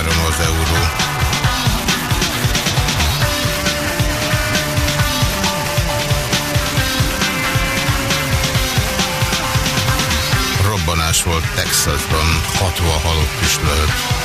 8483 az euró. Robbanás volt Texasban, 60 halott is lehet.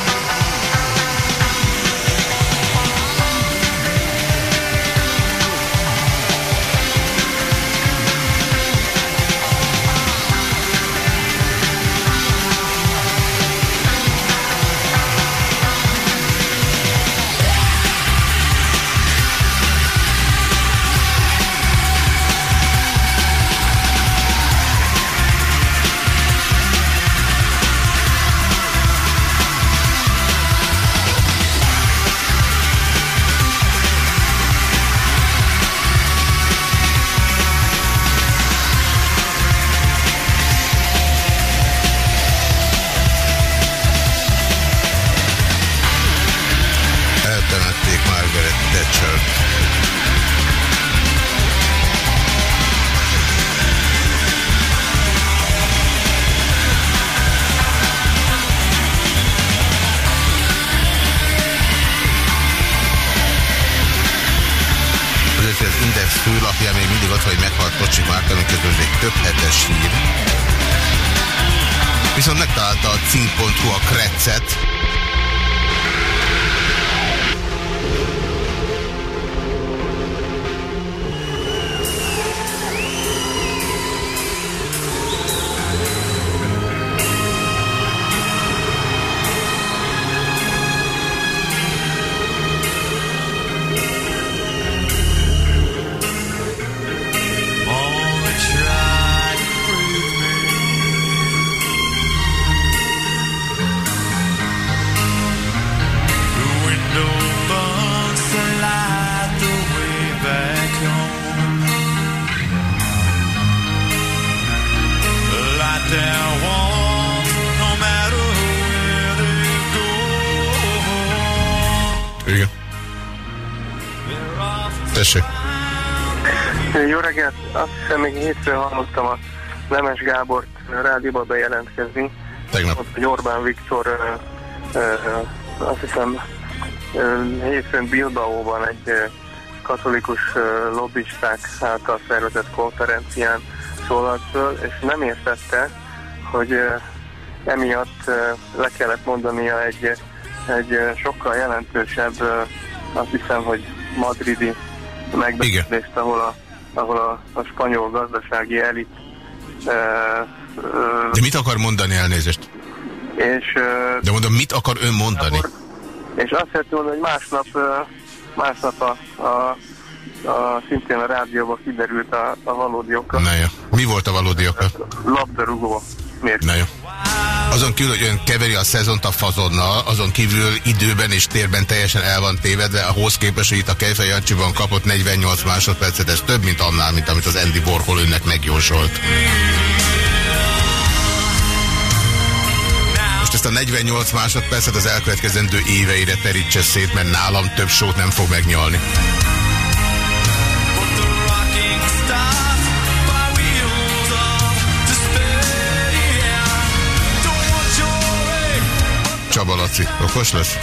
több hetes hír. Viszont megtalálta a cink.hu a krecet, Gábort rádióba bejelentkezni. Tegnap. Ott, hogy Orbán Viktor azt hiszem hétfőn Bilbaóban egy katolikus lobbisták által szervezett konferencián szólalt föl, és nem értette, hogy emiatt le kellett mondania egy, egy sokkal jelentősebb, azt hiszem, hogy madridi megbeszélést, ahol a, ahol a, a spanyol gazdasági elit de mit akar mondani elnézést? És, De mondom, mit akar ön mondani? Akkor, és azt lehet mondani, hogy másnap, másnap a, a, a, szintén a rádióban kiderült a, a valódi oka. Na jó. Mi volt a valódi oka? Labdarúgó mérkőzés. Azon kívül, hogy ön keveri a szezont a fazonnal, azon kívül időben és térben teljesen el van tévedve, ahhoz képest, hogy itt a Kejfej Jancsiban kapott 48 másodpercet, ez több, mint annál, mint amit az Andy Borhol önnek megjósolt. Most ezt a 48 másodpercet az elkövetkezendő éveire terítse szét, mert nálam több sót nem fog megnyalni. Laci. Okos lesz?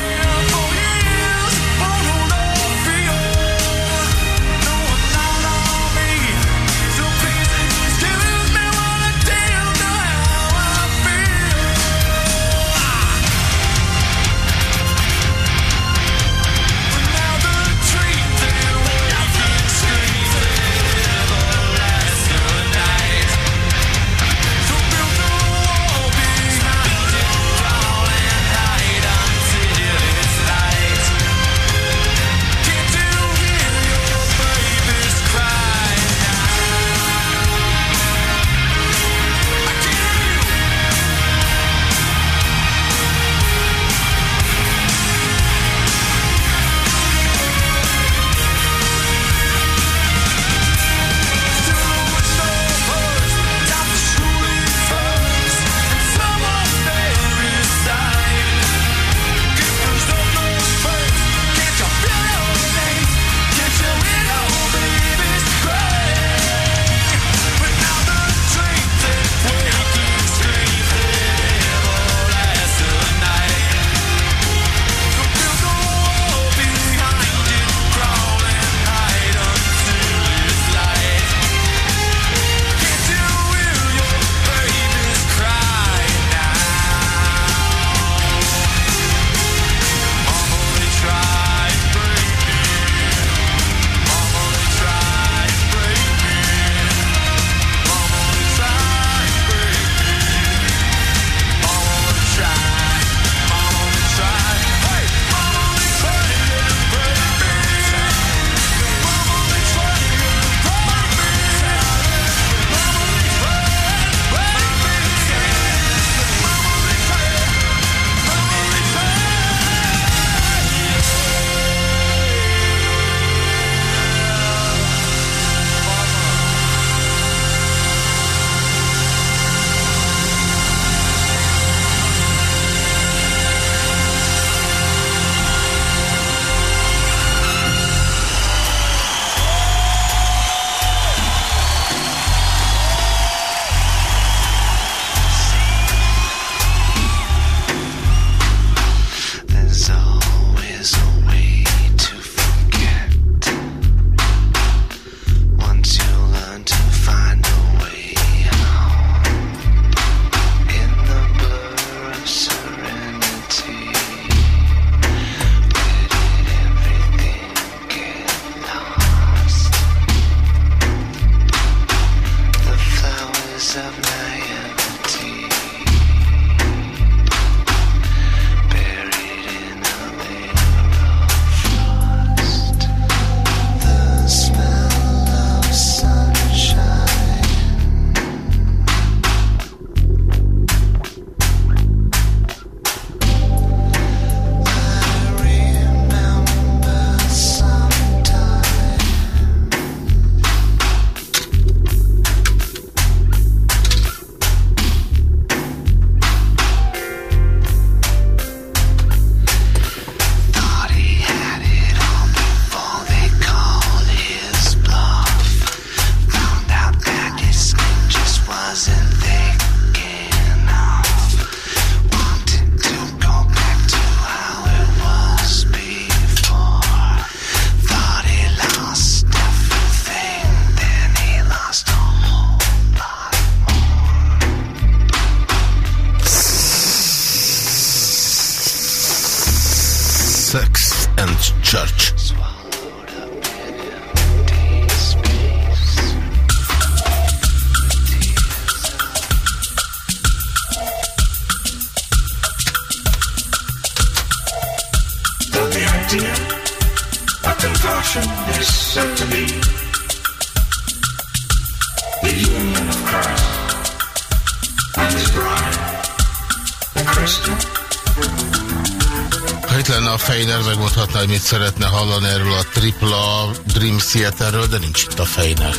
Szeretne hallani erről a tripla Dream Theaterről, de nincs itt a Feiner.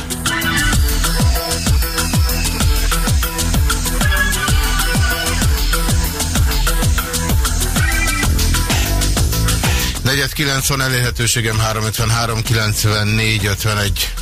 Negyed kilenc van elérhetőségem 353 94 51.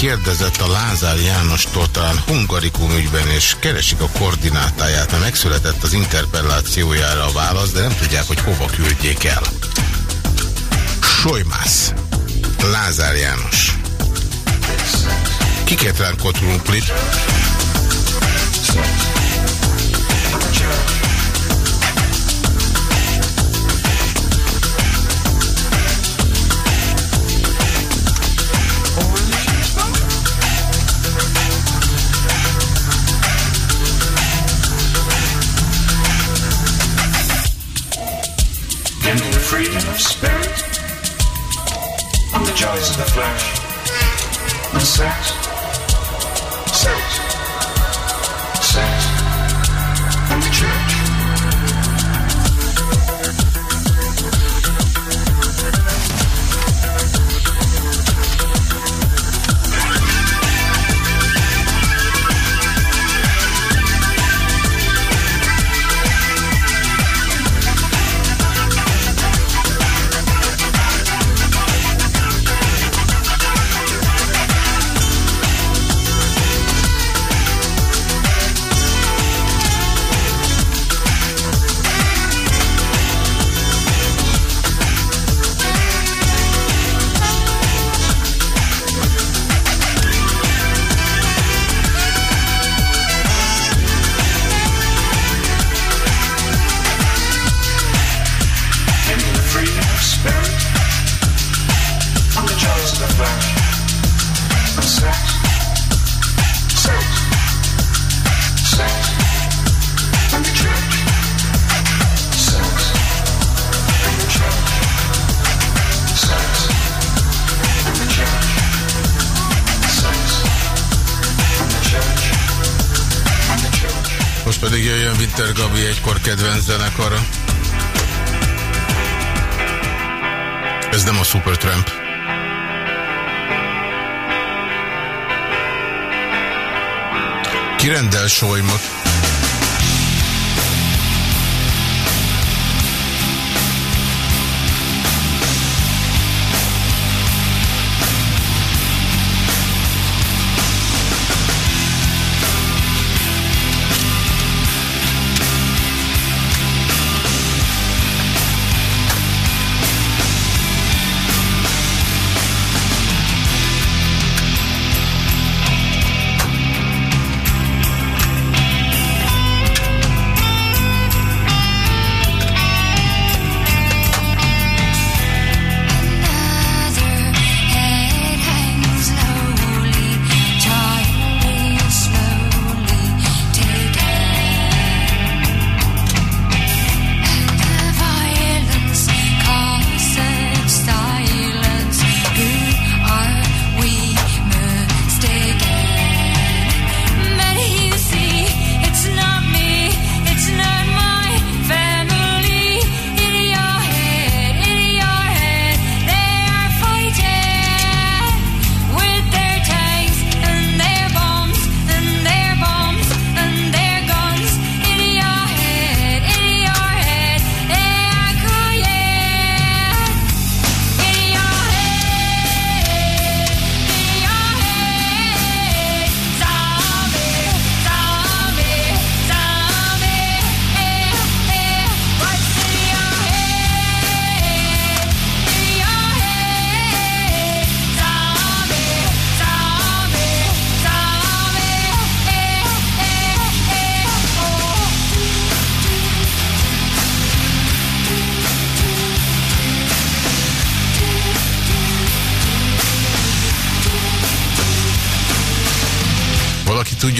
kérdezett a Lázár Jánostól talán hungarikum ügyben, és keresik a koordinátáját, mert megszületett az interpellációjára a válasz, de nem tudják, hogy hova küldjék el. Sojmász. Lázár János. freedom of spirit, on the joys of the flesh, and sex, sex. Kirendel solymot.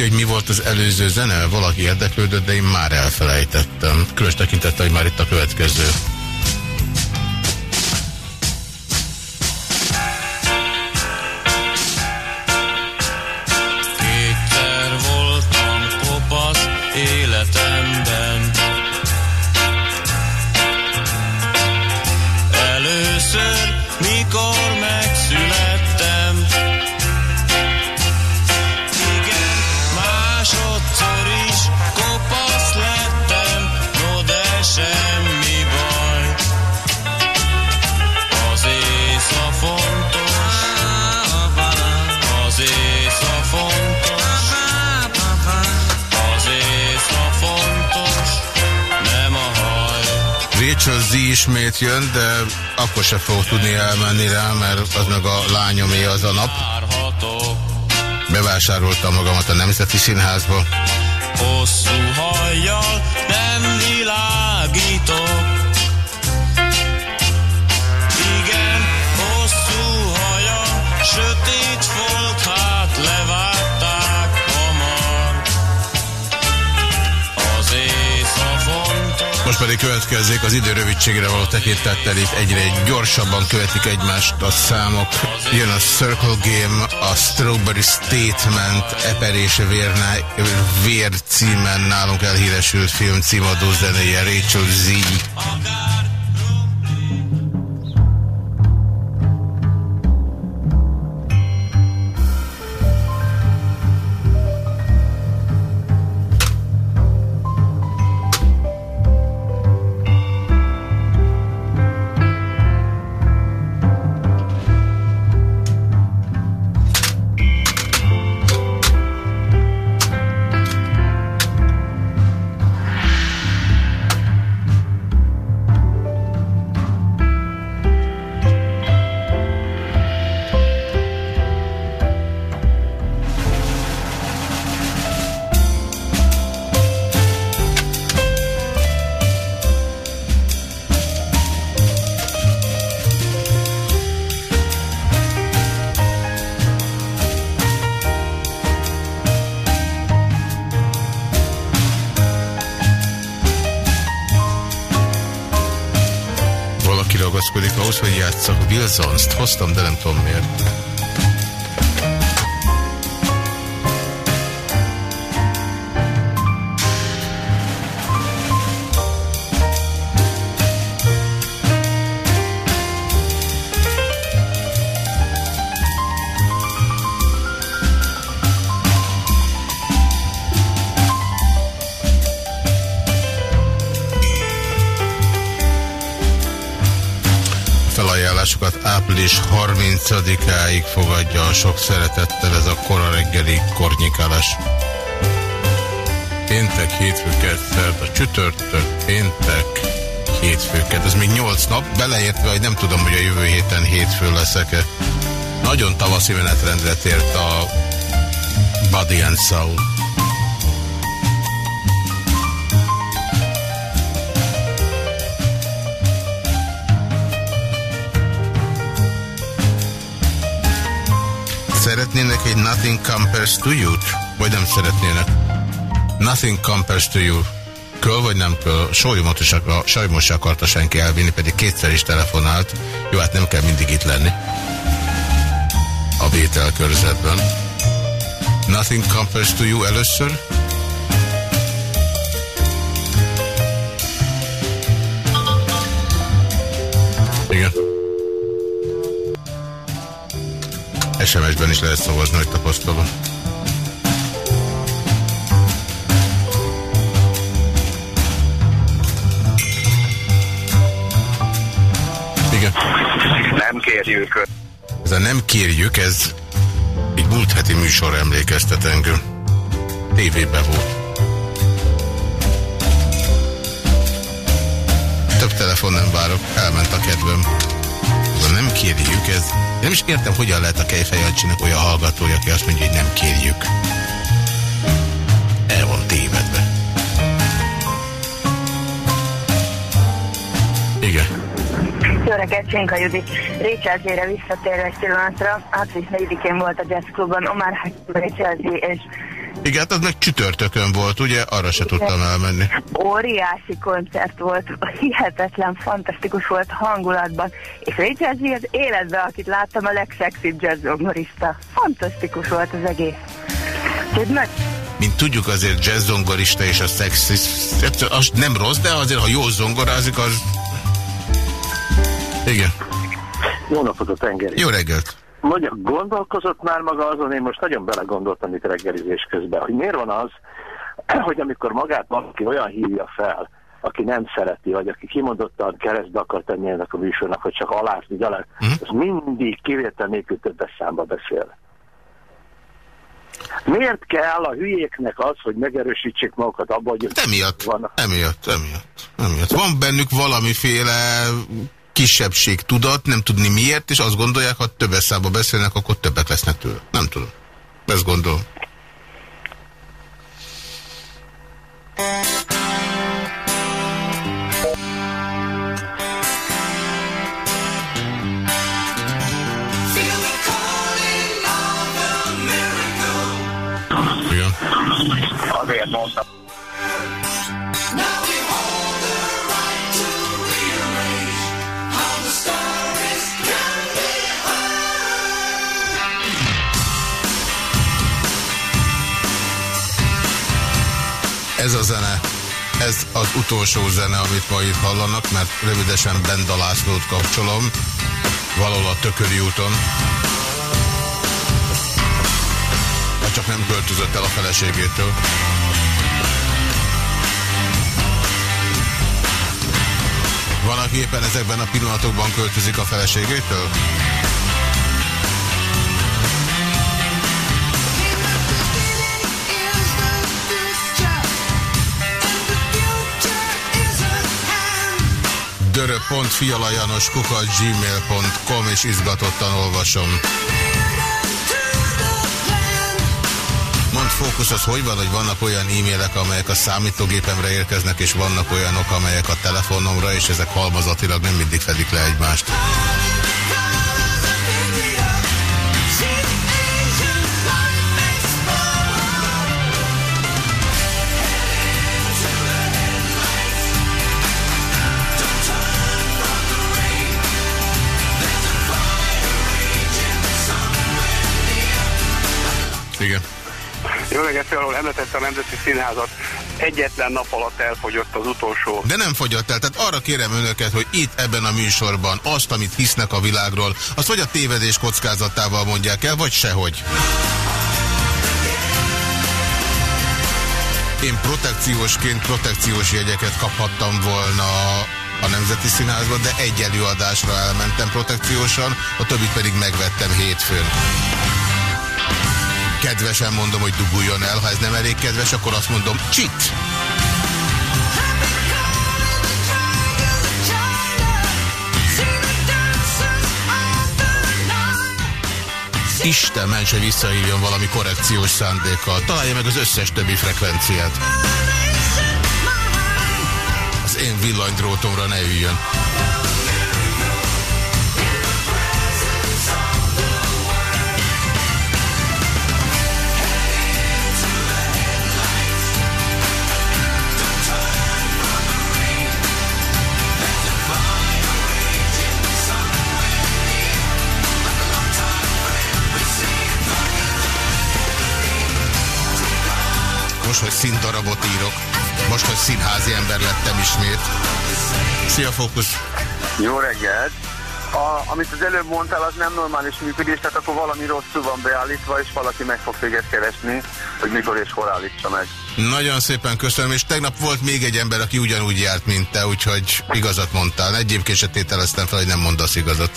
Tudja, hogy mi volt az előző zene? Valaki érdeklődött, de én már elfelejtettem. Különös tekintette, hogy már itt a következő. Ismét jön, de akkor se fog tudni elmenni rá, mert az meg a lányomé az a nap. Bevásároltam magamat a Nemzeti Színházba. Hosszú hajjal pedig következzék az idő rövidségre való tekintettel itt egyre gyorsabban követik egymást a számok. Jön a Circle Game, a Strawberry Statement, Eper és Vérná, Vér címen nálunk elhíresült film címadó zenéje Rachel Z. Boston de április 30-áig fogadja a sok szeretettel ez a kora reggeli kornyikálás. Péntek, hétfőket, szerda, csütörtök, péntek, hétfőket. Ez még 8 nap, beleértve, hogy nem tudom, hogy a jövő héten hétfő leszek-e. Nagyon tavaszi menetrendre tért a Body and Soul. Szeretnének egy Nothing Compares to You-t? Vagy nem szeretnének? Nothing Compares to You. Köl vagy nem köl? Sólyomot is, akar, se akarta senki elvinni, pedig kétszer is telefonált. Jó, hát nem kell mindig itt lenni. A vételkörzetben. Nothing Compares to You először. SMS-ben is lehet szavazni, hogy tapasztalom. Igen. Nem kérjük. Ez a nem kérjük, ez egy múlt heti műsor emlékeztet engem. Tévében volt. Több telefon nem várok, elment a kedvem. Nem kérjük, ez nem is értem, hogyan lehet a Kejfejancsinak olyan hallgatója, aki azt mondja, hogy nem kérjük. El van tévedve. Igen. Jó reggelt, Csinka Judit. Rachel Z-re visszatérve egy pillanatra. Április 4-én volt a Jazz Clubban Omar Hakim, Rachel Z és Igen, hát az meg csütörtökön volt, ugye? Arra se tudtam elmenni. Óriási koncert volt, hihetetlen, fantasztikus volt hangulatban, és Richard G az életben, akit láttam, a legszexibb jazz zongorista. Fantasztikus volt az egész. Tudod, mint tudjuk azért jazz zongorista és a szexi, az nem rossz, de azért ha jól zongorázik, az... Igen. Jó napot a tenger. Jó reggelt. Mondja, gondolkozott már maga azon, én most nagyon belegondoltam itt reggelizés közben, hogy miért van az, hogy amikor magát valaki olyan hívja fel, aki nem szereti, vagy aki kimondottan keresztbe akar tenni ennek a műsornak, hogy csak alázni, uh -huh. az mindig kivétel nélkül többes számba beszél. Miért kell a hülyéknek az, hogy megerősítsék magukat abban, hogy... Emiatt, vannak? emiatt, emiatt, emiatt. Van bennük valamiféle kisebbség tudat, nem tudni miért, és azt gondolják, ha többes számba beszélnek, akkor többek lesznek tőle. Nem tudom. Ezt gondolom. Utolsó zene, amit ma itt hallanak, mert rövidesen Benda Lászlót kapcsolom, valahol a Tököri úton. Ha csak nem költözött el a feleségétől. Van, aki éppen ezekben a pillanatokban költözik a feleségétől? dörö.fialajanoskukat.gmail.com és izgatottan olvasom. Mond fókusz, az hogy van, hogy vannak olyan e-mailek, amelyek a számítógépemre érkeznek, és vannak olyanok, amelyek a telefonomra, és ezek halmazatilag nem mindig fedik le egymást. Igen. Jó reggelt, ahol említette a Nemzeti Színházat, egyetlen nap alatt elfogyott az utolsó. De nem fogyott el, tehát arra kérem önöket, hogy itt ebben a műsorban azt, amit hisznek a világról, azt vagy a tévedés kockázatával mondják el, vagy sehogy. Én protekciósként protekciós jegyeket kaphattam volna a Nemzeti Színházba, de egy előadásra elmentem protekciósan, a többit pedig megvettem hétfőn kedvesen mondom, hogy duguljon el. Ha ez nem elég kedves, akkor azt mondom, csit! Isten ments, hogy visszahívjon valami korrekciós szándékkal. Találja meg az összes többi frekvenciát. Az én villanydrótomra ne üljön. Most, hogy színdarabot írok. Most, hogy színházi ember lettem ismét. Szia, Fókusz! Jó reggelt! A, amit az előbb mondtál, az nem normális működés, tehát akkor valami rosszul van beállítva, és valaki meg fog téged keresni, hogy mikor és hol állítsa meg. Nagyon szépen köszönöm, és tegnap volt még egy ember, aki ugyanúgy járt, mint te, úgyhogy igazat mondtál. Egyébként se tételeztem fel, hogy nem mondasz igazat.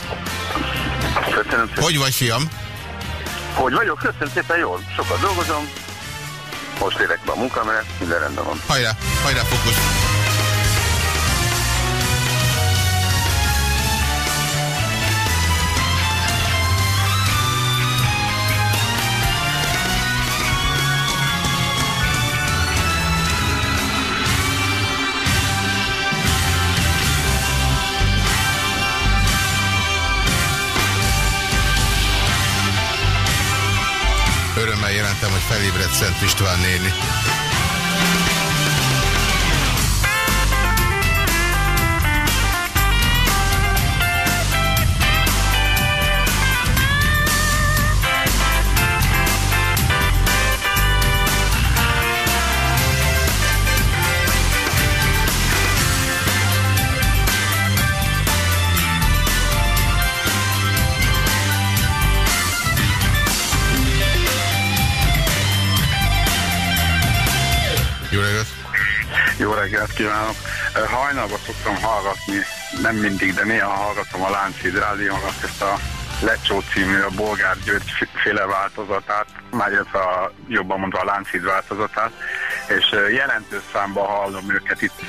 Köszönöm szépen. Hogy vagy, fiam? Hogy vagyok? Köszönöm szépen, jól. Sokat dolgozom, most érek be a munkámra, minden rendben van. Hajrá, hajrá, fókusz! Felébredt Szent István néni. Kívánok! Hajnalban szoktam hallgatni, nem mindig, de néha hallgatom a Lánchíd Rádiónak ezt a Lecsó című, a Bolgár György féle változatát, már illetve a, jobban mondva a Lánchíd változatát, és jelentős számban hallom őket itt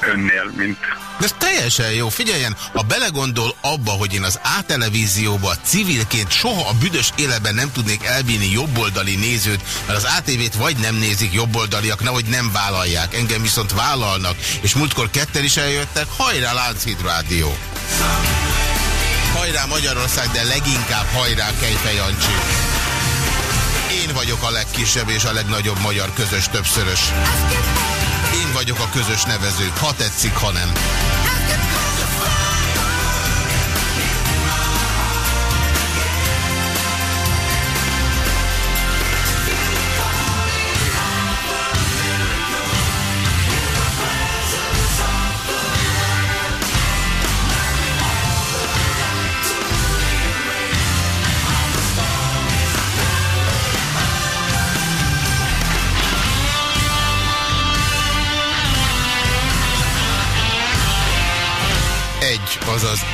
önnél, mint... De ez teljesen jó. Figyeljen, ha belegondol abba, hogy én az A-televízióba civilként soha a büdös életben nem tudnék elbírni jobboldali nézőt, mert az ATV-t vagy nem nézik jobboldaliak, nehogy nem vállalják. Engem viszont vállalnak. És múltkor ketten is eljöttek, hajrá Lánchíd Rádió! Hajrá Magyarország, de leginkább hajrá Kejfej Jancsi! Én vagyok a legkisebb és a legnagyobb magyar közös többszörös. Én vagyok a közös nevező, ha tetszik, ha nem.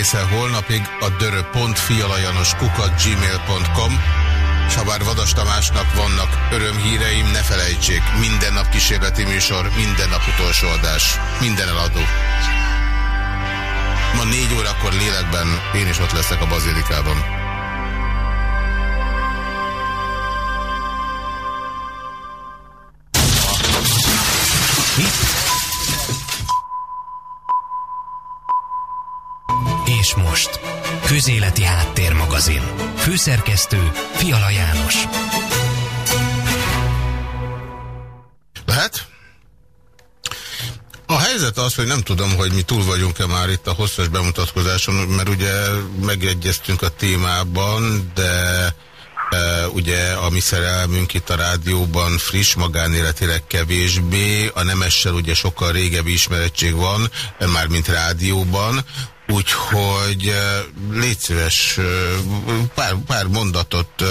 Egészen holnapig a dörö.fialajanos kukat gmail.com és ha bár Vadas Tamásnak vannak örömhíreim, ne felejtsék, minden nap kísérleti műsor, minden nap utolsó adás, minden eladó. Ma négy órakor lélekben én is ott leszek a bazilikában. És most, Közéleti Háttérmagazin. Főszerkesztő Fiala János. Lehet? A helyzet az, hogy nem tudom, hogy mi túl vagyunk-e már itt a hosszas bemutatkozáson, mert ugye megegyeztünk a témában, de e, ugye a mi szerelmünk itt a rádióban friss, magánéletileg kevésbé, a nemessel ugye sokkal régebbi ismerettség van, mármint rádióban, Úgyhogy eh, légy szíves, eh, pár, pár mondatot eh,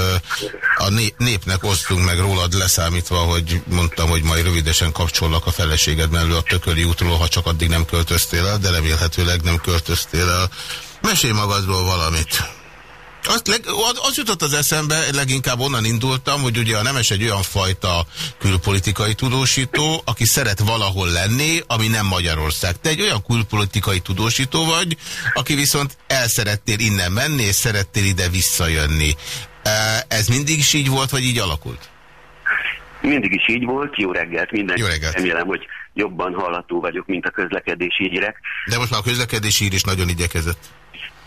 a népnek osztunk meg rólad leszámítva, hogy mondtam, hogy majd rövidesen kapcsollak a feleséged mellő a Tököli útról, ha csak addig nem költöztél el, de remélhetőleg nem költöztél el. Mesélj magadról valamit. Azt leg, az jutott az eszembe, leginkább onnan indultam, hogy ugye a Nemes egy olyan fajta külpolitikai tudósító, aki szeret valahol lenni, ami nem Magyarország. Te egy olyan külpolitikai tudósító vagy, aki viszont el szerettél innen menni, és szerettél ide visszajönni. Ez mindig is így volt, vagy így alakult? Mindig is így volt. Jó reggelt mindenki. Jó reggelt. Remélem, hogy jobban hallható vagyok, mint a közlekedési hírek. De most már a közlekedési hír is nagyon igyekezett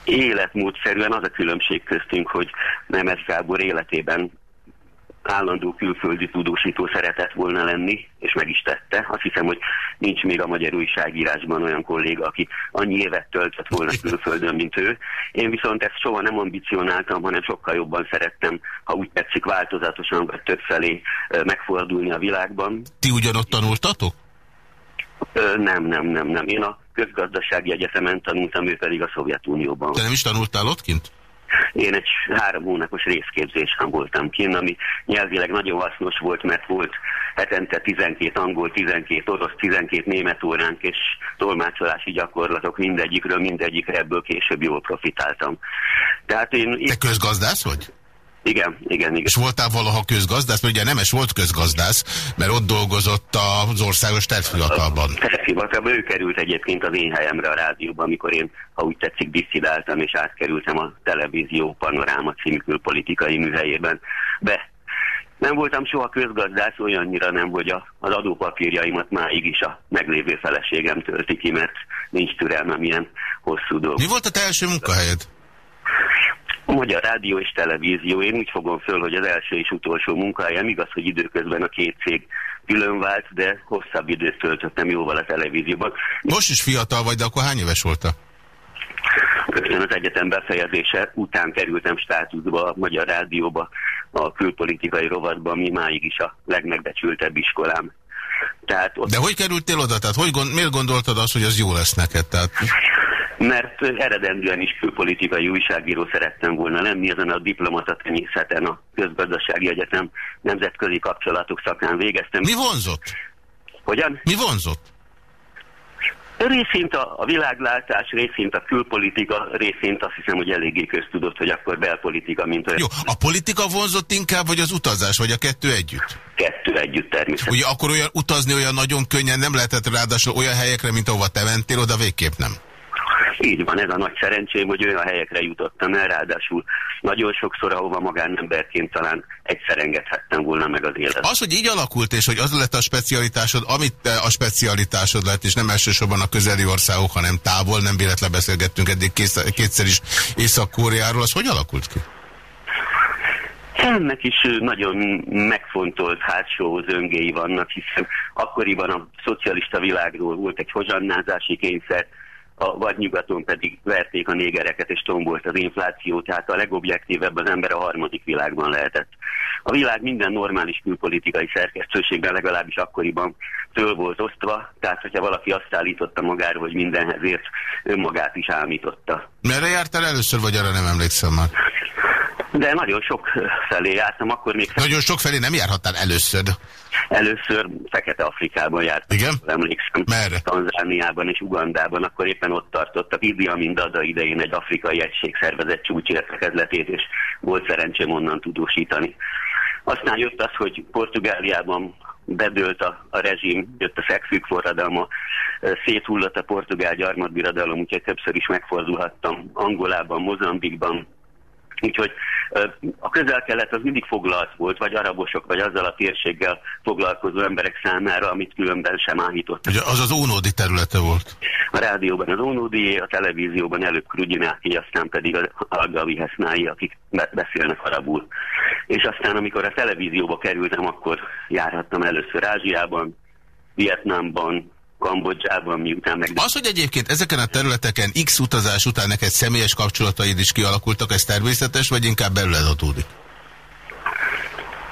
életmódszerűen az a különbség köztünk, hogy Nemes Gábor életében állandó külföldi tudósító szeretett volna lenni, és meg is tette. Azt hiszem, hogy nincs még a magyar újságírásban olyan kolléga, aki annyi évet töltött volna külföldön, mint ő. Én viszont ezt soha nem ambicionáltam, hanem sokkal jobban szerettem, ha úgy tetszik, változatosan vagy többfelé megfordulni a világban. Ti ugyanott tanultatok? Ö, nem, nem, nem, nem. Én a közgazdasági egyetemen tanultam, ő pedig a Szovjetunióban. Te nem is tanultál ott kint? Én egy három hónapos részképzésen voltam kinn, ami nyelvileg nagyon hasznos volt, mert volt hetente 12 angol, 12 orosz, 12 német óránk, és tolmácsolási gyakorlatok mindegyikről, mindegyikre ebből később jól profitáltam. Tehát én... Te közgazdász vagy? Igen, igen, igen. És voltál valaha közgazdász? Mert ugye Nemes volt közgazdász, mert ott dolgozott az országos tervhivatalban. A tervhivatalban ő került egyébként az én helyemre a rádióban, amikor én, ha úgy tetszik, diszidáltam, és átkerültem a televízió panoráma című külpolitikai műhelyében. De nem voltam soha közgazdász, olyannyira nem, hogy a, az adópapírjaimat máig is a meglévő feleségem tölti ki, mert nincs türelmem ilyen hosszú dolog. Mi volt a te első munkahelyed? A Magyar Rádió és Televízió. Én úgy fogom föl, hogy az első és utolsó munkahelyem, igaz, hogy időközben a két cég külön vált, de hosszabb időt töltöttem jóval a televízióban. Most is fiatal vagy, de akkor hány éves voltál? Rögtön az egyetem befejezése után kerültem státuszba a Magyar Rádióba, a külpolitikai rovatban, mi máig is a legmegbecsültebb iskolám. Tehát ott... De hogy kerültél oda? Tehát hogy gond, miért gondoltad azt, hogy az jó lesz neked? Tehát mert eredendően is külpolitikai újságíró szerettem volna lenni, ezen a diplomata tenyészeten a közgazdasági egyetem nemzetközi kapcsolatok szakán végeztem. Mi vonzott? Hogyan? Mi vonzott? Részint a, a világlátás, részint a külpolitika, részint azt hiszem, hogy eléggé köztudott, hogy akkor belpolitika, mint olyan. Jó, a politika vonzott inkább, vagy az utazás, vagy a kettő együtt? Kettő együtt természetesen. Ugye akkor olyan utazni olyan nagyon könnyen nem lehetett ráadásul olyan helyekre, mint ahova te mentél, oda végképp nem. Így van, ez a nagy szerencsém, hogy olyan helyekre jutottam el, ráadásul nagyon sokszor, ahova magánemberként talán egyszer engedhettem volna meg az életet. Az, hogy így alakult, és hogy az lett a specialitásod, amit a specialitásod lett, és nem elsősorban a közeli országok, hanem távol, nem véletlen beszélgettünk eddig kétszer is Észak-Koreáról, az hogy alakult ki? Ennek is nagyon megfontolt hátsó zöngéi vannak, hiszen akkoriban a szocialista világról volt egy hozsannázási kényszer, a vagy nyugaton pedig verték a négereket és tombolt az infláció, tehát a legobjektívebb az ember a harmadik világban lehetett. A világ minden normális külpolitikai szerkesztőségben legalábbis akkoriban föl volt osztva, tehát hogyha valaki azt állította magáról, hogy mindenhez ért, önmagát is álmította. Merre jártál először, vagy arra nem emlékszem már? De nagyon sok felé jártam, akkor még... Nagyon sok felé nem járhattál először? Először Fekete-Afrikában jártam. Igen? Emlékszem. Merre? Tanzániában és Ugandában, akkor éppen ott tartottak Idi Amin Dada idején egy afrikai egységszervezet csúcsértekezletét, és volt szerencsém onnan tudósítani. Aztán jött az, hogy Portugáliában bedőlt a, a rezsim, jött a szegfűk forradalma, széthullott a portugál gyarmatbiradalom, úgyhogy többször is megfordulhattam Angolában, Mozambikban, Úgyhogy a közel-kelet az mindig foglalt volt, vagy arabosok, vagy azzal a térséggel foglalkozó emberek számára, amit különben sem áhított. Ugye az az Ónódi területe volt? A rádióban az Ónódi, a televízióban előbb Krugyináki, aztán pedig a Algavi Hesznái, akik beszélnek arabul. És aztán, amikor a televízióba kerültem, akkor járhattam először Ázsiában, Vietnámban, Kambodzsában, miután meg... Az, hogy egyébként ezeken a területeken X utazás után neked személyes kapcsolataid is kialakultak, ez természetes, vagy inkább belőled adódik?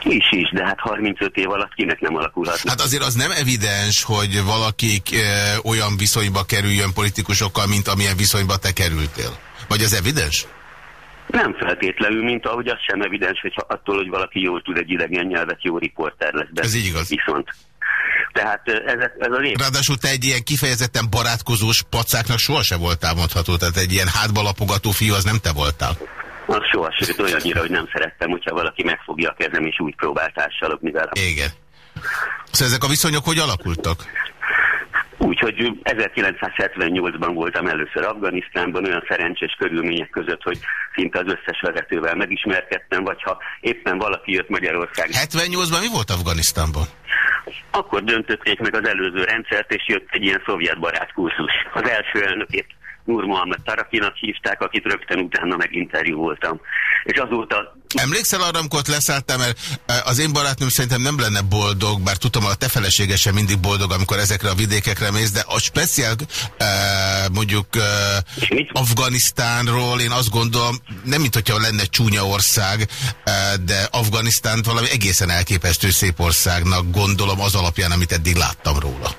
Is is, de hát 35 év alatt kinek nem alakulhat. Hát azért az nem evidens, hogy valaki e, olyan viszonyba kerüljön politikusokkal, mint amilyen viszonyba te kerültél. Vagy az evidens? Nem feltétlenül, mint ahogy az sem evidens, hogy attól, hogy valaki jól tud egy idegen nyelvet, jó riporter lesz. De Ez így igaz. Viszont tehát ez, ez az én... Ráadásul te egy ilyen kifejezetten barátkozós pacáknak sohasem voltál mondható, tehát egy ilyen hátbalapogató fiú az nem te voltál. Az soha, sőt olyannyira, hogy nem szerettem, hogyha valaki megfogja a kezem és úgy próbál társalogni velem. Igen. Szóval ezek a viszonyok hogy alakultak? Úgyhogy 1978-ban voltam először Afganisztánban, olyan szerencsés körülmények között, hogy szinte az összes vezetővel megismerkedtem, vagy ha éppen valaki jött Magyarország. 78-ban mi volt Afganisztánban? Akkor döntötték meg az előző rendszert, és jött egy ilyen szovjet kurzus. Az első elnökét Nur Mohamed Tarakinak hívták, akit rögtön utána meginterjú voltam. És azóta... Emlékszel arra, amikor ott leszálltál, mert e, az én barátnőm szerintem nem lenne boldog, bár tudom, a te felesége sem mindig boldog, amikor ezekre a vidékekre mész, de a speciál e, mondjuk e, Afganisztánról én azt gondolom, nem mint hogyha lenne csúnya ország, de Afganisztánt valami egészen elképesztő szép országnak gondolom az alapján, amit eddig láttam róla.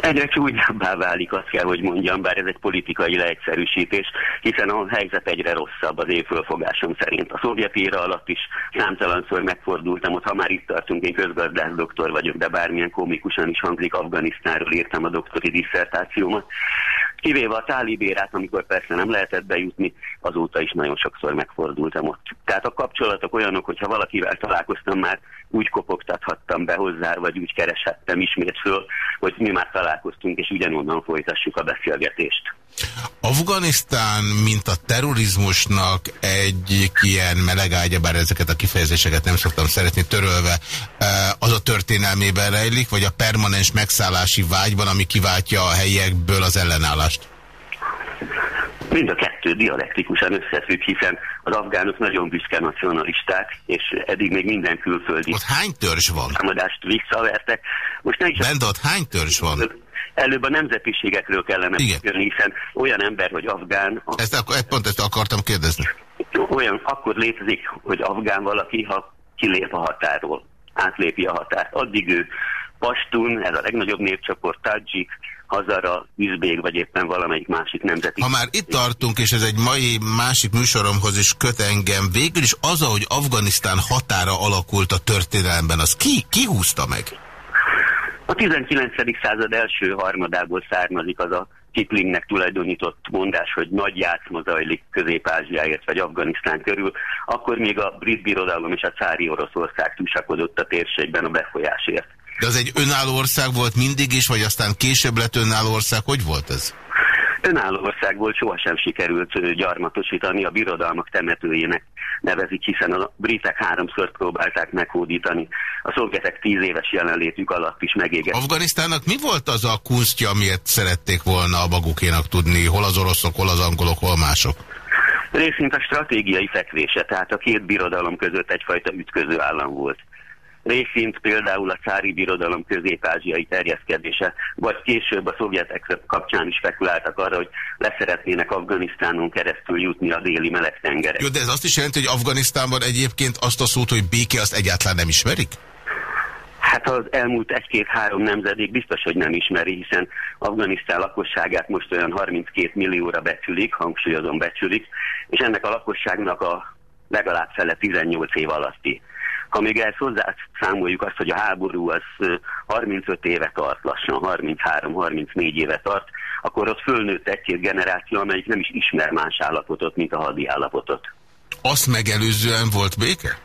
Egyre csúnyabbá válik, azt kell, hogy mondjam, bár ez egy politikai leegyszerűsítés, hiszen a helyzet egyre rosszabb az évfölfogásom szerint. A szovjet éra alatt is számtalanszor megfordultam, ott ha már itt tartunk, én közgazdász doktor vagyok, de bármilyen komikusan is hangzik, Afganisztánról írtam a doktori disszertációmat. Kivéve a tálibérát, amikor persze nem lehetett bejutni, azóta is nagyon sokszor megfordultam ott. Tehát a kapcsolatok olyanok, hogyha valakivel találkoztam már, úgy kopogtathattam be hozzá, vagy úgy kereshettem ismét föl, hogy mi már találkoztunk, és ugyanonnan folytassuk a beszélgetést. Afganisztán, mint a terrorizmusnak egy ilyen melegágya, bár ezeket a kifejezéseket nem szoktam szeretni törölve, eh, az a történelmében rejlik, vagy a permanens megszállási vágyban, ami kiváltja a helyiekből az ellenállást? Mind a kettő dialektikusan összefügg, hiszen az afgánok nagyon büszke nacionalisták, és eddig még minden külföldi... Ott hány törzs van? Támadást visszavertek. Most ne is... Bent ott hány törzs van? Előbb a nemzetiségekről kellene beszélni, hiszen olyan ember, hogy afgán... Ezt, pont ezt akartam kérdezni. Olyan, akkor létezik, hogy afgán valaki, ha kilép a határól, átlépi a határt. Addig ő Pastun, ez a legnagyobb népcsoport, Tajik, Hazara, Üzbég, vagy éppen valamelyik másik nemzeti. Ha már itt tartunk, és ez egy mai másik műsoromhoz is köt engem, végül is az, ahogy Afganisztán határa alakult a történelemben, az ki, ki húzta meg? A 19. század első harmadából származik az a Kiplingnek tulajdonított mondás, hogy nagy játszma zajlik Közép-Ázsiáért vagy Afganisztán körül, akkor még a brit birodalom és a cári Oroszország tusakodott a térségben a befolyásért. De az egy önálló ország volt mindig is, vagy aztán később lett önálló ország? Hogy volt ez? Önálló ország volt, sohasem sikerült gyarmatosítani, a birodalmak temetőjének nevezik, hiszen a britek háromszor próbálták meghódítani. A szovjetek tíz éves jelenlétük alatt is megégett. Afganisztánnak mi volt az a kunstja, amiért szerették volna a magukénak tudni, hol az oroszok, hol az angolok, hol mások? Részint a stratégiai fekvése, tehát a két birodalom között egyfajta ütköző állam volt részint például a cári birodalom közép-ázsiai terjeszkedése, vagy később a szovjetek kapcsán is spekuláltak arra, hogy leszeretnének Afganisztánon keresztül jutni a déli melegtengeren. Jó, de ez azt is jelenti, hogy Afganisztánban egyébként azt a szót, hogy béke, azt egyáltalán nem ismerik? Hát az elmúlt egy-két-három nemzedék biztos, hogy nem ismeri, hiszen Afganisztán lakosságát most olyan 32 millióra becsülik, hangsúlyozom becsülik, és ennek a lakosságnak a legalább fele 18 év alatti. Ha még ezt hozzá számoljuk azt, hogy a háború az 35 éve tart, lassan 33-34 éve tart, akkor ott fölnőtt egy-két generáció, amelyik nem is ismer más állapotot, mint a hadi állapotot. Azt megelőzően volt béke?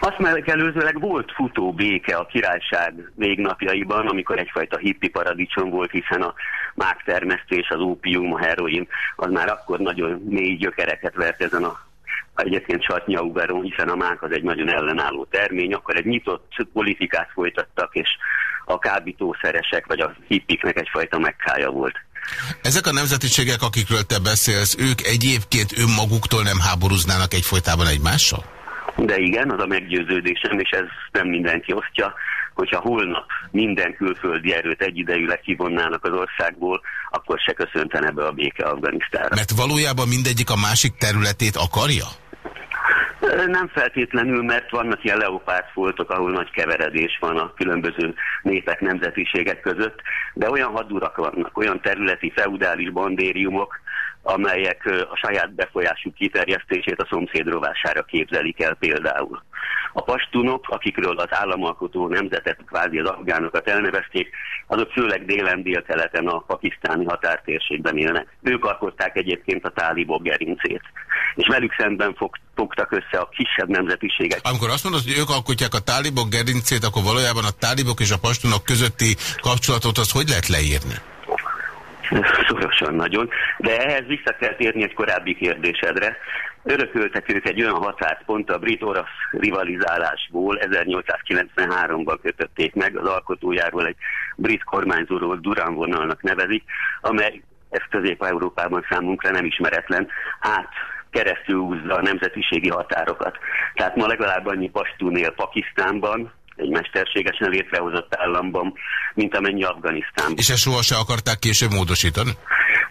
Azt megelőzőleg volt futó béke a királyság végnapjaiban, amikor egyfajta hippi paradicsom volt, hiszen a mágtermesztés, az ópium, a heroin, az már akkor nagyon mély gyökereket vert ezen a egyébként Satnyauberon, hiszen a mák az egy nagyon ellenálló termény, akkor egy nyitott politikát folytattak, és a kábítószeresek vagy a hippiknek egyfajta megkája volt. Ezek a nemzetiségek, akikről te beszélsz, ők egyébként önmaguktól nem háborúznának egyfolytában egymással? De igen, az a meggyőződésem, és ez nem mindenki osztja, hogyha holnap minden külföldi erőt egyidejűleg kivonnának az országból, akkor se köszöntene be a béke Afganisztára. Mert valójában mindegyik a másik területét akarja? Nem feltétlenül, mert vannak ilyen leopárdfoltok, ahol nagy keveredés van a különböző népek, nemzetiségek között, de olyan hadurak vannak, olyan területi feudális bandériumok, amelyek a saját befolyásuk kiterjesztését a szomszéd rovására képzelik el például. A pastunok, akikről az államalkotó nemzetet, kvázi az afgánokat elnevezték, azok főleg délen délkeleten a pakisztáni határtérségben élnek. Ők alkották egyébként a tálibok gerincét. És velük szemben fog, fogtak össze a kisebb nemzetiségek. Amikor azt mondod, hogy ők alkotják a tálibok gerincét, akkor valójában a tálibok és a pastunok közötti kapcsolatot az hogy lehet leírni? Szorosan nagyon, de ehhez vissza kell térni egy korábbi kérdésedre. Örököltek ők egy olyan határt, pont a brit-orosz rivalizálásból 1893-ban kötötték meg, az alkotójáról egy brit kormányzóról Durán vonalnak nevezik, amely ez Közép-Európában számunkra nem ismeretlen, át keresztül húzza a nemzetiségi határokat. Tehát ma legalább annyi pastúnél Pakisztánban, egy mesterségesen létrehozott államban, mint amennyi Afganisztánban. És ezt sohasem akarták később módosítani?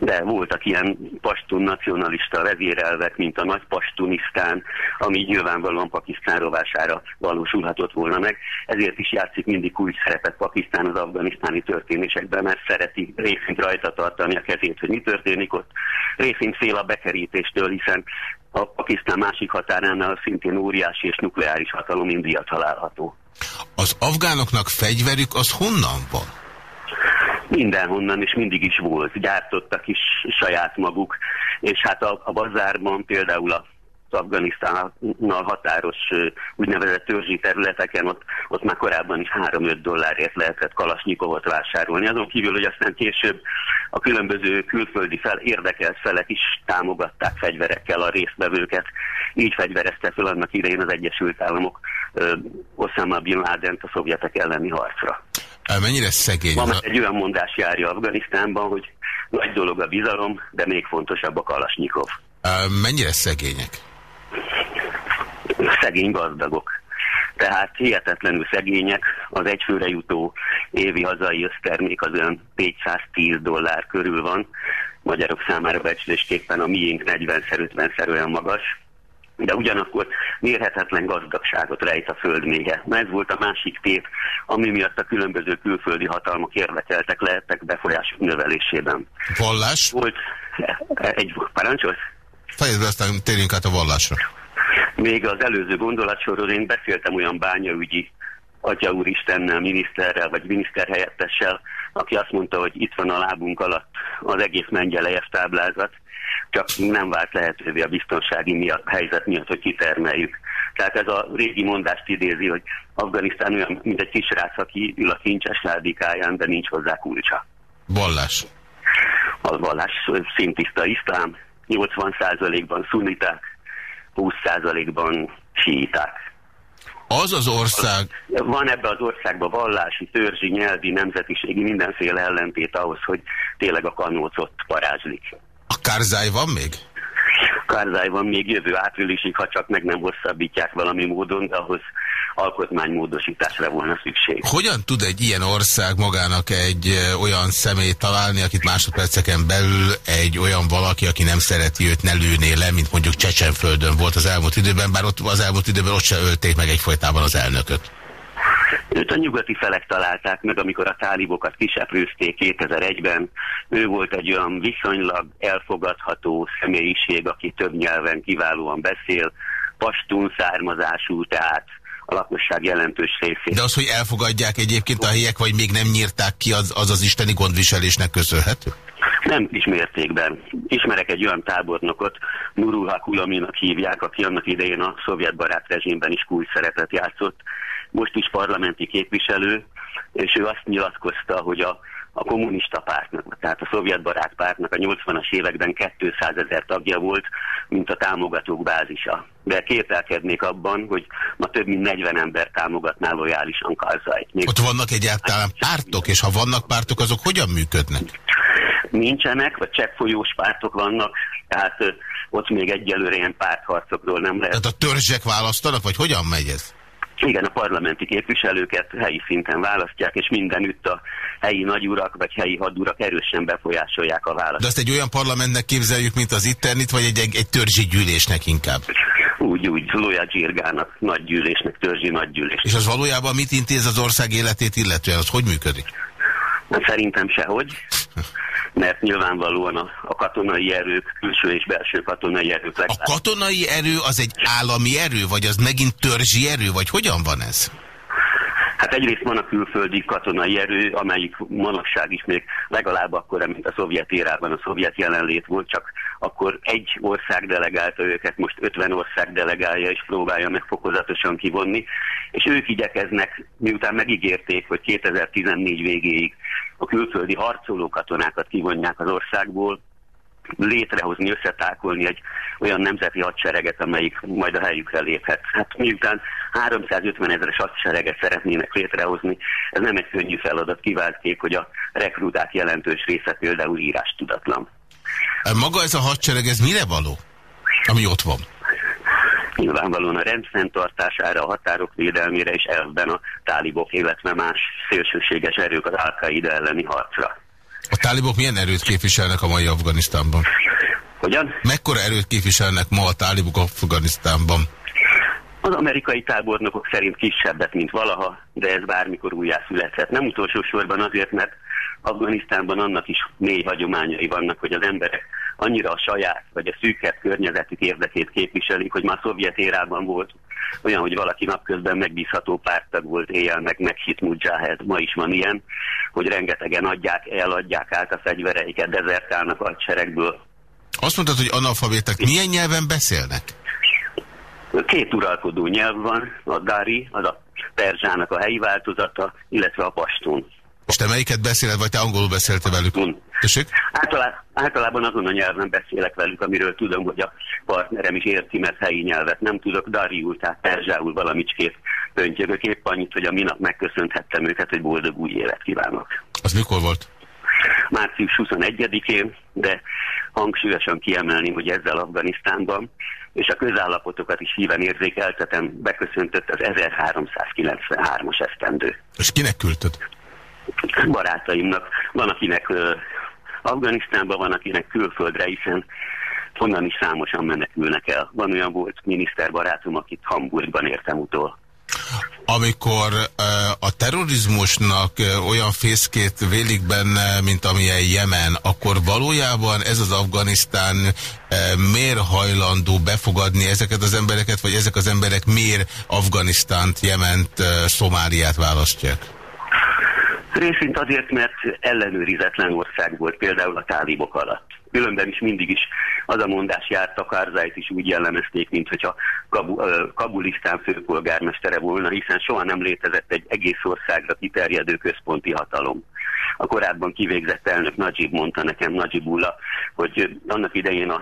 de voltak ilyen pastun nacionalista vezérelvek, mint a nagy pastunisztán, ami nyilvánvalóan Pakisztán rovására valósulhatott volna meg. Ezért is játszik mindig új szerepet Pakisztán az afganisztáni történésekben, mert szereti részint rajta tartani a kezét, hogy mi történik ott. Részint fél a bekerítéstől, hiszen a Pakisztán másik határánál szintén óriási és nukleáris hatalom India található. Az afgánoknak fegyverük az honnan van? Mindenhonnan, és mindig is volt. Gyártottak is saját maguk, és hát a, a bazárban például a Afganisztánnal határos úgynevezett törzsi területeken, ott, ott már korábban is 3-5 dollárért lehetett kalasnyikovot vásárolni. Azon kívül, hogy aztán később a különböző külföldi fel, érdekelt felek is támogatták fegyverekkel a résztvevőket. Így fegyverezte fel annak idején az Egyesült Államok Osama Bin laden a szovjetek elleni harcra. Mennyire szegény? Van egy olyan mondás járja Afganisztánban, hogy nagy dolog a bizalom, de még fontosabb a kalasnyikov. Mennyire szegények? Szegény gazdagok. Tehát hihetetlenül szegények, az egyfőre jutó évi hazai össztermék az olyan 410 dollár körül van, magyarok számára becslésképpen a miénk 40-szer, 50-szer olyan magas, de ugyanakkor mérhetetlen gazdagságot rejt a földmége. Ez volt a másik tét, ami miatt a különböző külföldi hatalmak érdekeltek lehettek befolyásuk növelésében. Vallás? Volt egy parancsos? Fejezd be, aztán térjünk át a vallásra. Még az előző gondolatsorról én beszéltem olyan bányaügyi Atya Úristennel, miniszterrel vagy miniszterhelyettessel, aki azt mondta, hogy itt van a lábunk alatt az egész Mengyelejev táblázat, csak nem vált lehetővé a biztonsági miatt, helyzet miatt, hogy kitermeljük. Tehát ez a régi mondást idézi, hogy Afganisztán olyan, mint egy kisrác, aki ül a kincses ládikáján, de nincs hozzá kulcsa. Vallás. A vallás szintiszta iszlám, 80%-ban szuniták, 20%-ban síiták. Az az ország... Van ebbe az országban vallási, törzsi, nyelvi, nemzetiségi, mindenféle ellentét ahhoz, hogy tényleg a kanócot parázslik. A Kárzáj van még? Kárzáj van még jövő áprilisig, ha csak meg nem hosszabbítják valami módon, de ahhoz alkotmánymódosításra volna szükség. Hogyan tud egy ilyen ország magának egy olyan személyt találni, akit másodperceken belül egy olyan valaki, aki nem szereti őt, ne lőné le, mint mondjuk Csecsenföldön volt az elmúlt időben, bár ott az elmúlt időben ott se ölték meg egyfolytában az elnököt. Őt a nyugati felek találták meg, amikor a tálibokat kiseprőzték 2001-ben. Ő volt egy olyan viszonylag elfogadható személyiség, aki több nyelven kiválóan beszél, pastún származású, tehát a lakosság jelentős részét. De az, hogy elfogadják egyébként a helyek, vagy még nem nyírták ki, az az, az isteni gondviselésnek köszönhető? Nem kis mértékben. Ismerek egy olyan tábornokot, Nurul Hakulaminak hívják, aki annak idején a szovjet barát rezsimben is kulcs szerepet játszott. Most is parlamenti képviselő, és ő azt nyilatkozta, hogy a a kommunista pártnak, tehát a szovjet barát pártnak a 80-as években 200 ezer tagja volt, mint a támogatók bázisa. De kételkednék abban, hogy ma több mint 40 ember támogatná lojálisan Karzait. Ott vannak egyáltalán pártok, és ha vannak pártok, azok hogyan működnek? Nincsenek, vagy cseppfolyós pártok vannak, tehát ott még egyelőre ilyen pártharcokról nem lehet. Tehát a törzsek választanak, vagy hogyan megy ez? Igen, a parlamenti képviselőket helyi szinten választják, és mindenütt a helyi nagyurak vagy helyi hadurak erősen befolyásolják a választ. De azt egy olyan parlamentnek képzeljük, mint az itternit, vagy egy, egy, egy törzsi gyűlésnek inkább? Úgy, úgy, Lója Dzsirgának, nagy gyűlésnek, törzsi nagy gyűlés. És az valójában mit intéz az ország életét illetően? Az hogy működik? Szerintem sehogy, mert nyilvánvalóan a, a katonai erők, külső és belső katonai erők... A katonai erő az egy állami erő, vagy az megint törzsi erő, vagy hogyan van ez? Hát egyrészt van a külföldi katonai erő, amelyik manapság is még legalább akkor, mint a szovjet érában a szovjet jelenlét volt, csak akkor egy ország delegálta őket, most 50 ország delegálja és próbálja meg fokozatosan kivonni, és ők igyekeznek, miután megígérték, hogy 2014 végéig a külföldi harcoló katonákat kivonják az országból, létrehozni, összetákolni egy olyan nemzeti hadsereget, amelyik majd a helyükre léphet. Hát miután 350 ezeres hadsereget szeretnének létrehozni, ez nem egy könnyű feladat, kiváltképp, hogy a rekruták jelentős része például írás tudatlan. Maga ez a hadsereg, ez mire való, ami ott van? Nyilvánvalóan a rendfenntartására, a határok védelmére és elvben a tálibok, illetve más szélsőséges erők az al elleni harcra. A tálibok milyen erőt képviselnek a mai Afganisztánban? Hogyan? Mekkora erőt képviselnek ma a tálibok Afganisztánban? Az amerikai tábornokok szerint kisebbet, mint valaha, de ez bármikor újjá születhet. Nem utolsó sorban azért, mert Afganisztánban annak is mély hagyományai vannak, hogy az emberek annyira a saját vagy a szűkebb környezetük érdekét képviselik, hogy már szovjet érában volt olyan, hogy valaki napközben megbízható pártag volt, éjjel meg meghitt mujahid, ma is van ilyen, hogy rengetegen adják, eladják át a fegyvereiket, dezertálnak a seregből. Azt mondtad, hogy analfabéták milyen nyelven beszélnek? Két uralkodó nyelv van, a Dari, az a perzsának a helyi változata, illetve a pastun. És te melyiket beszéled, vagy te angolul beszélte velük? Tessék? Általá, általában azon a nyelven beszélek velük, amiről tudom, hogy a partnerem is érti, mert helyi nyelvet nem tudok, dariul, tehát perzsául valamicskét pöntjövök épp annyit, hogy a minap megköszönhettem őket, hogy boldog új évet kívánok. Az mikor volt? Március 21-én, de hangsúlyosan kiemelni, hogy ezzel Afganisztánban, és a közállapotokat is híven érzékeltetem, beköszöntött az 1393-as esztendő. És kinek küldted? Barátaimnak. Van, akinek uh, Afganisztánban, van, akinek külföldre, hiszen onnan is számosan menekülnek el. Van olyan volt miniszterbarátom, akit Hamburgban értem utol. Amikor a terrorizmusnak olyan fészkét vélik benne, mint amilyen Jemen, akkor valójában ez az Afganisztán miért hajlandó befogadni ezeket az embereket, vagy ezek az emberek miért Afganisztánt, Jement, Szomáliát választják? Részint azért, mert ellenőrizetlen ország volt például a tálibok alatt. Különben is mindig is az a mondás járt, a Karzájt is úgy jellemezték, mint hogyha Kabu, Kabulisztán főpolgármestere volna, hiszen soha nem létezett egy egész országra kiterjedő központi hatalom. A korábban kivégzett elnök Najib mondta nekem, Najibullah, hogy annak idején a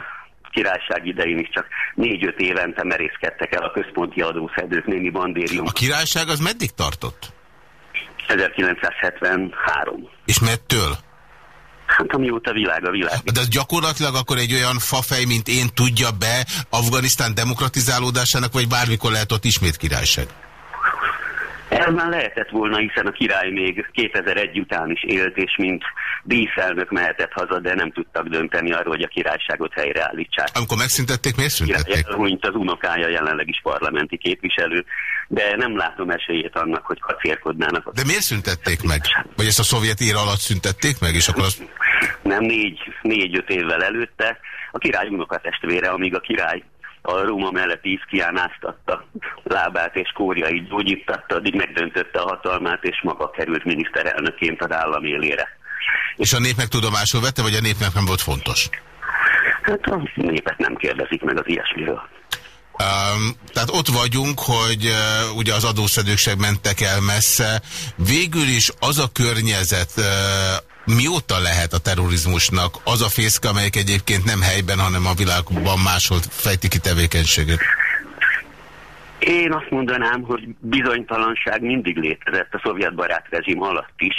királyság idején is csak négy-öt évente merészkedtek el a központi adószedők némi bandérium. A királyság az meddig tartott? 1973. És mettől? Hát amióta világ a világ. De az gyakorlatilag akkor egy olyan fafej, mint én tudja be Afganisztán demokratizálódásának, vagy bármikor lehet ott ismét királyság? Ez már lehetett volna, hiszen a király még 2001 után is élt, és mint díszelnök mehetett haza, de nem tudtak dönteni arról, hogy a királyságot helyreállítsák. Amikor megszüntették, miért szüntették? Mint az unokája jelenleg is parlamenti képviselő, de nem látom esélyét annak, hogy kacérkodnának. De miért szüntették meg? Vagy ezt a szovjet ér alatt szüntették meg, és akkor azt... Nem, négy-öt négy, évvel előtte a király unokatestvére, amíg a király a Róma mellett kiánáztatta lábát és kórjait gyógyítatta, addig megdöntötte a hatalmát, és maga került miniszterelnöként az állam élére. És a nép meg tudomásul vette, vagy a népnek nem volt fontos? Hát a népet nem kérdezik meg az ilyesmiről. Um, tehát ott vagyunk, hogy uh, ugye az adószedők sem mentek el messze. Végül is az a környezet, uh, mióta lehet a terrorizmusnak az a fészke, amelyik egyébként nem helyben, hanem a világban máshol fejti ki tevékenységet? Én azt mondanám, hogy bizonytalanság mindig létezett a szovjet barát rezsim alatt is,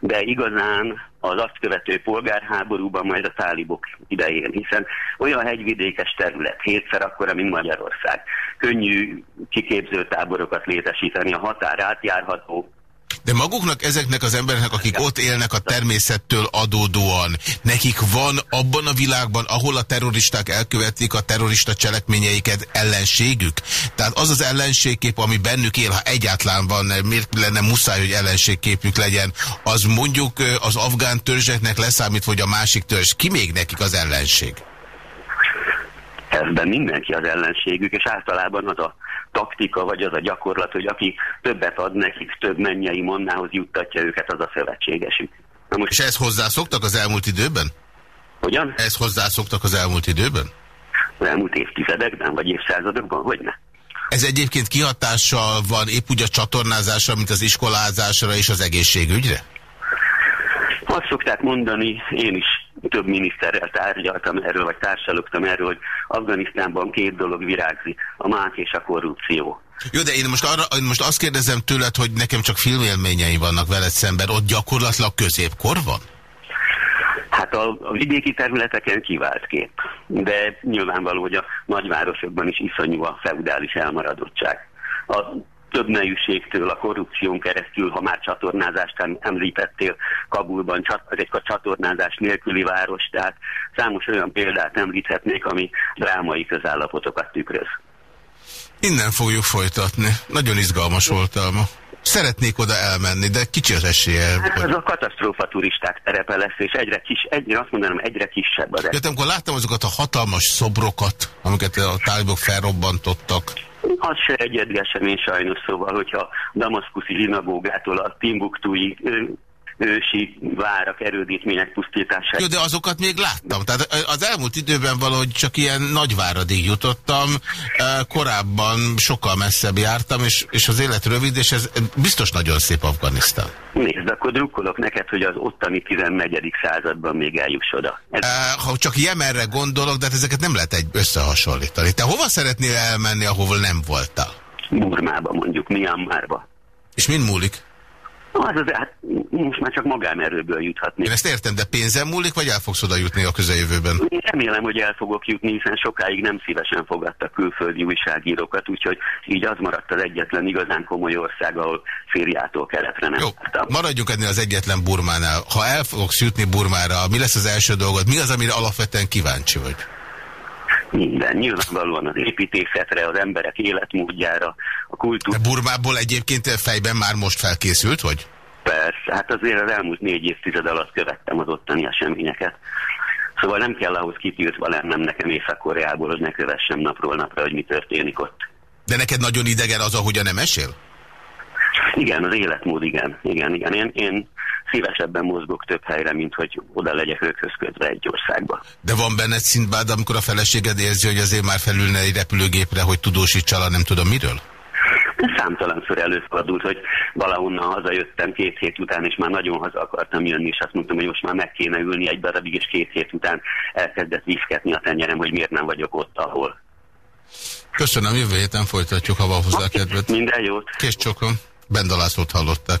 de igazán az azt követő polgárháborúban, majd a tálibok idején, hiszen olyan hegyvidékes terület, hétszer akkora, mint Magyarország. Könnyű kiképző táborokat létesíteni, a határ átjárható, de maguknak, ezeknek az embereknek, akik ott élnek a természettől adódóan, nekik van abban a világban, ahol a terroristák elkövetik a terrorista cselekményeiket ellenségük? Tehát az az ellenségkép, ami bennük él, ha egyáltalán van, miért lenne muszáj, hogy ellenségképük legyen, az mondjuk az afgán törzseknek leszámít, hogy a másik törzs. Ki még nekik az ellenség? Ebben mindenki az ellenségük, és általában az a taktika, vagy az a gyakorlat, hogy aki többet ad nekik, több mennyei monnához juttatja őket, az a szövetségesük. Na most... És ezt hozzászoktak az elmúlt időben? Hogyan? Ezt hozzászoktak az elmúlt időben? Az elmúlt évtizedekben, vagy évszázadokban, hogy ne? Ez egyébként kihatással van épp úgy a csatornázásra, mint az iskolázásra és az egészségügyre? Azt szokták mondani, én is több miniszterrel tárgyaltam erről, vagy társalogtam erről, hogy Afganisztánban két dolog virágzik, a mák és a korrupció. Jó, de én most, arra, én most azt kérdezem tőled, hogy nekem csak filmélményeim vannak veled szemben, ott gyakorlatilag középkor van? Hát a, a vidéki területeken kivált kép, de nyilvánvaló, hogy a nagyvárosokban is iszonyú a feudális elmaradottság. A több nejűségtől, a korrupción keresztül, ha már csatornázást említettél, Kabulban ez egy csatornázás nélküli város, tehát számos olyan példát említhetnék, ami drámai közállapotokat tükröz. Innen fogjuk folytatni. Nagyon izgalmas volt ma. Szeretnék oda elmenni, de kicsi az esélye. Hát az a katasztrófa turisták terepe lesz, és egyre kis, egyre azt mondanám, egyre kisebb az. Ja, amikor láttam azokat a hatalmas szobrokat, amiket a tálibok felrobbantottak. Az se egyedül esemény sajnos, szóval, hogyha Damaszkuszi zsinagógától a Timbuktuig ősi várak, erődítmények pusztítására. Jó, de azokat még láttam. Tehát az elmúlt időben valahogy csak ilyen nagyváradig jutottam. Korábban sokkal messzebb jártam, és, és az élet rövid, és ez biztos nagyon szép Afganisztán. Nézd, akkor drukkolok neked, hogy az ottani 14. században még eljuss oda. Ez... Ha csak Jemenre gondolok, de hát ezeket nem lehet egy összehasonlítani. Te hova szeretnél elmenni, ahol nem voltál? Burmába mondjuk, Myanmarba. És mind múlik? Az az, hát most már csak magánerőből juthatni. Én ezt értem, de pénzem múlik, vagy el fogsz oda jutni a közeljövőben? Én remélem, hogy el fogok jutni, hiszen sokáig nem szívesen fogadtak külföldi újságírókat, úgyhogy így az maradt az egyetlen igazán komoly ország, ahol Szíriától keletre nem Jó, láttam. maradjunk ennél az egyetlen Burmánál. Ha el fogsz jutni Burmára, mi lesz az első dolgod? Mi az, amire alapvetően kíváncsi vagy? Minden. Nyilvánvalóan az építészetre, az emberek életmódjára, a kultúra. De Burmából egyébként fejben már most felkészült, vagy? Persze, hát azért az elmúlt négy évtized alatt követtem az ottani eseményeket. Szóval nem kell ahhoz kitiltva lennem nekem Észak-Koreából, hogy ne kövessem napról napra, hogy mi történik ott. De neked nagyon idegen az, ahogyan nem esél? Igen, az életmód, igen. Igen, igen. Én, én szívesebben mozgok több helyre, mint hogy oda legyek őkhöz kötve egy országba. De van benned szintbád, amikor a feleséged érzi, hogy azért már felülne egy repülőgépre, hogy tudósítsala, nem tudom miről? Számtalanszor előfordult, hogy valahonnan hazajöttem két hét után, és már nagyon haza akartam jönni, és azt mondtam, hogy most már meg kéne ülni egy darabig, és két hét után elkezdett viszketni a tenyerem, hogy miért nem vagyok ott, ahol. Köszönöm, jövő héten folytatjuk, ha van hozzá kedvet. Minden jót. Kés csokom. Bendalászót hallották.